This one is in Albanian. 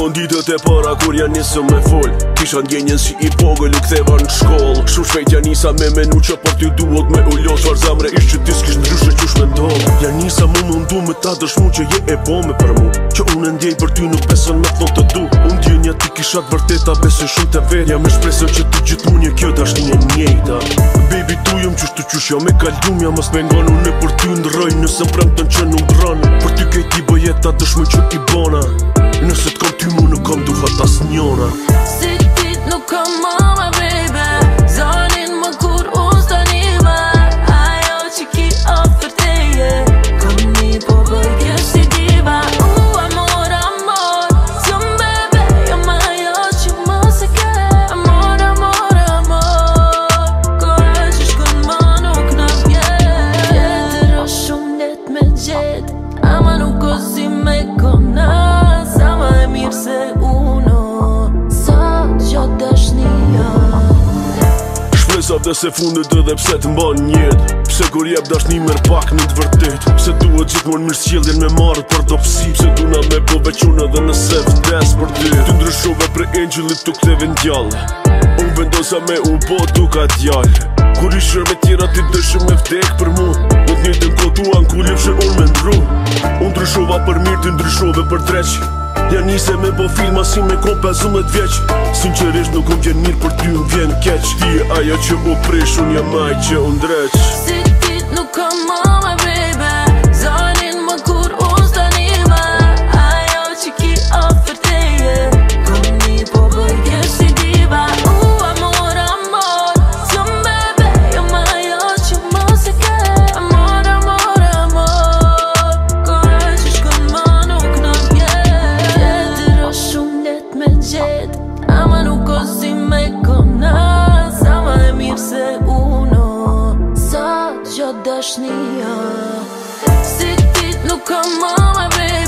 bon dite e para kur ja nisëm me fol kisha ndjenjën si i pogëllu u ktheva në shkoll kshu shpejt nisa me menu që për ti duot me ullos var zamre ish që ti s'kish ndryshë qush me ndoll ja nisa mu mundu me ta dëshmu që je e bome për mu që unë e ndjej për ty nuk besën me thonë të du unë djenja ti kisha të vërteta besën shumë të verja me shpresën që ti gjithë një kjo ta shni një njejta baby tu jëm qush të qush jo me kaldum ja me ngonu ne për ty ndrojnë nëse më prem të në që nuk dronë për ty kejti bëjeta që bona as njëra Si dit nuk kam mama baby Zonin më kur unë së anima Ajo që ki ofër të je mi një po bërgjë si diva U uh, amor, amor Së më bebe Jam ajo që më se ke Amor, amor, amor Ko e që shkën më nuk në vje Jetër o shumë net me gjet Ama nuk o zi me konar dhe se fundet dhe dhe pse të mban njët Pse kur jeb dash një mërë pak në të vërtet Pse duhet gjithë mërë mirë s'qillin me marët për do Pse du nga me po vequnë edhe nëse vdes për dy Të ndryshove për angelit tuk të vendjallë Unë vendosa me u po tuk atë Kur i shërë me tjera ti dëshë me vdek për mu Në të në kotuan ku lëfshe unë me ndru Unë ndryshova për mirë, të ndryshove për dreqë Ja nise me bo filma si me kom 15 vjeq Sinqerisht nuk unë gjenë mirë për ty unë vjen keq Ti e ajo që bo presh unë jam aj që unë dreq ti nuk kam aj nuk o si me kona Sa ma e mirë se uno Sa gjatë dashnia Si ti nuk ka mama vetë